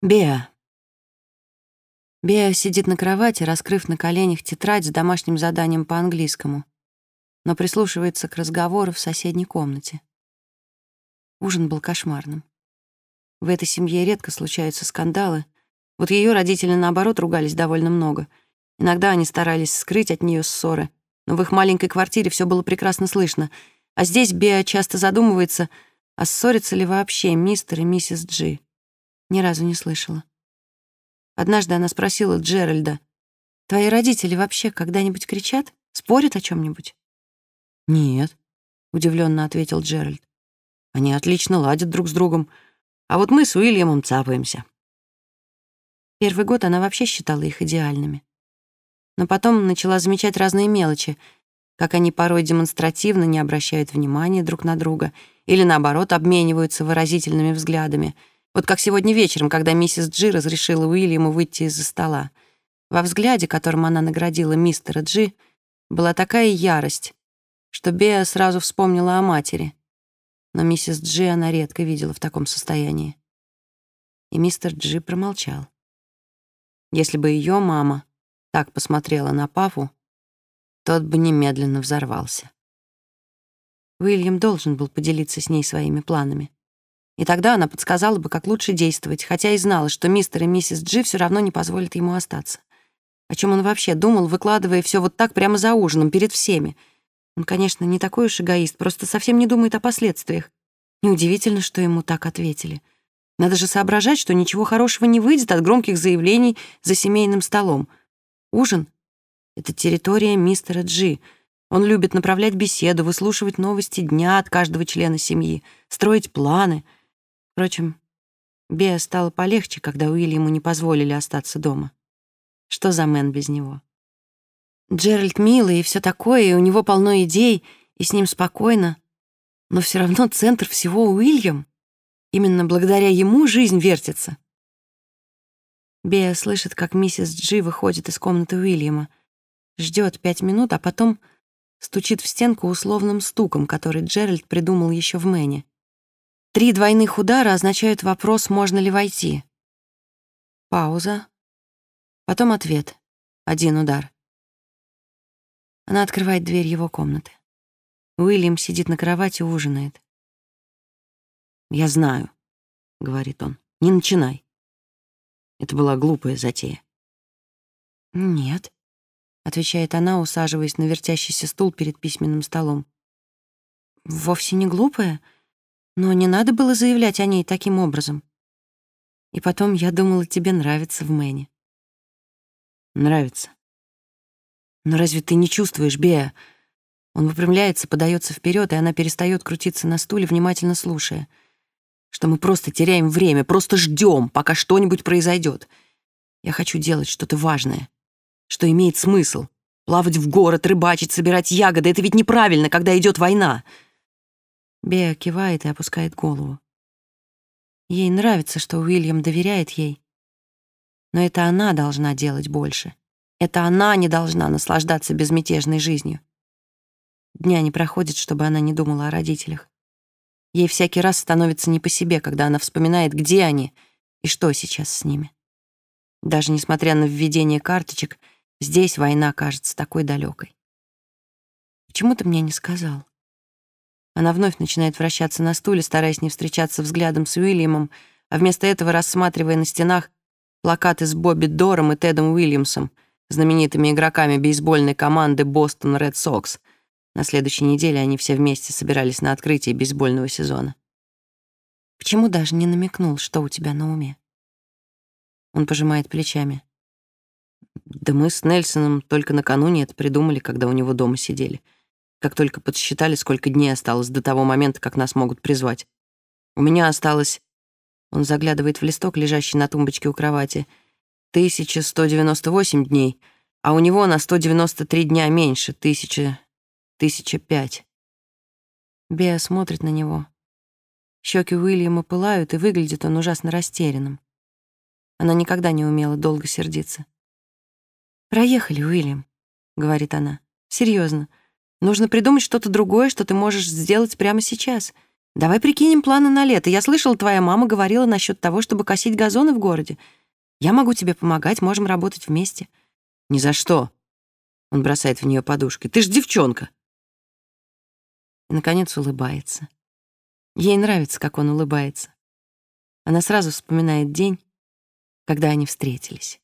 Беа. Беа сидит на кровати, раскрыв на коленях тетрадь с домашним заданием по английскому, но прислушивается к разговору в соседней комнате. Ужин был кошмарным. В этой семье редко случаются скандалы. Вот ее родители, наоборот, ругались довольно много. Иногда они старались скрыть от нее ссоры, но в их маленькой квартире все было прекрасно слышно. А здесь Беа часто задумывается, а ссорятся ли вообще мистер и миссис Джи. Ни разу не слышала. Однажды она спросила Джеральда, «Твои родители вообще когда-нибудь кричат? Спорят о чем нибудь «Нет», — удивленно ответил Джеральд. «Они отлично ладят друг с другом, а вот мы с Уильямом цапаемся». Первый год она вообще считала их идеальными. Но потом начала замечать разные мелочи, как они порой демонстративно не обращают внимания друг на друга или, наоборот, обмениваются выразительными взглядами — вот как сегодня вечером, когда миссис Джи разрешила Уильяму выйти из-за стола. Во взгляде, которым она наградила мистера Джи, была такая ярость, что Беа сразу вспомнила о матери. Но миссис Джи она редко видела в таком состоянии. И мистер Джи промолчал. Если бы ее мама так посмотрела на папу, тот бы немедленно взорвался. Уильям должен был поделиться с ней своими планами. И тогда она подсказала бы, как лучше действовать, хотя и знала, что мистер и миссис Джи все равно не позволят ему остаться. О чем он вообще думал, выкладывая все вот так прямо за ужином, перед всеми? Он, конечно, не такой уж эгоист, просто совсем не думает о последствиях. Неудивительно, что ему так ответили. Надо же соображать, что ничего хорошего не выйдет от громких заявлений за семейным столом. Ужин — это территория мистера Джи. Он любит направлять беседу, выслушивать новости дня от каждого члена семьи, строить планы — Впрочем, Беа стало полегче, когда Уильяму не позволили остаться дома. Что за мэн без него? Джеральд милый и все такое, и у него полно идей, и с ним спокойно. Но все равно центр всего Уильям. Именно благодаря ему жизнь вертится. Беа слышит, как миссис Джи выходит из комнаты Уильяма, ждет пять минут, а потом стучит в стенку условным стуком, который Джеральд придумал еще в Мэне. Три двойных удара означают вопрос, можно ли войти. Пауза. Потом ответ. Один удар. Она открывает дверь его комнаты. Уильям сидит на кровати ужинает. «Я знаю», — говорит он, — «не начинай». Это была глупая затея. «Нет», — отвечает она, усаживаясь на вертящийся стул перед письменным столом. «Вовсе не глупая. Но не надо было заявлять о ней таким образом. И потом, я думала, тебе нравится в Мэне. Нравится. Но разве ты не чувствуешь, Беа? Он выпрямляется, подается вперед, и она перестает крутиться на стуле, внимательно слушая. Что мы просто теряем время, просто ждем, пока что-нибудь произойдет. Я хочу делать что-то важное, что имеет смысл. Плавать в город, рыбачить, собирать ягоды — это ведь неправильно, когда идет война. Беа кивает и опускает голову. Ей нравится, что Уильям доверяет ей. Но это она должна делать больше. Это она не должна наслаждаться безмятежной жизнью. Дня не проходит, чтобы она не думала о родителях. Ей всякий раз становится не по себе, когда она вспоминает, где они и что сейчас с ними. Даже несмотря на введение карточек, здесь война кажется такой далекой. Почему ты мне не сказал? Она вновь начинает вращаться на стуле, стараясь не встречаться взглядом с Уильямом, а вместо этого рассматривая на стенах плакаты с Бобби Дором и Тедом Уильямсом, знаменитыми игроками бейсбольной команды Бостон Ред Сокс. На следующей неделе они все вместе собирались на открытие бейсбольного сезона. Почему даже не намекнул, что у тебя на уме? Он пожимает плечами. Да мы с Нельсоном только накануне это придумали, когда у него дома сидели — как только подсчитали, сколько дней осталось до того момента, как нас могут призвать. У меня осталось... Он заглядывает в листок, лежащий на тумбочке у кровати. 1198 дней, а у него на 193 дня меньше, тысяча... тысяча пять. Беа смотрит на него. Щеки Уильяма пылают, и выглядит он ужасно растерянным. Она никогда не умела долго сердиться. «Проехали, Уильям», — говорит она. Серьезно. Нужно придумать что-то другое, что ты можешь сделать прямо сейчас. Давай прикинем планы на лето. Я слышала, твоя мама говорила насчет того, чтобы косить газоны в городе. Я могу тебе помогать, можем работать вместе». «Ни за что!» Он бросает в нее подушкой. «Ты ж девчонка!» И, наконец, улыбается. Ей нравится, как он улыбается. Она сразу вспоминает день, когда они встретились.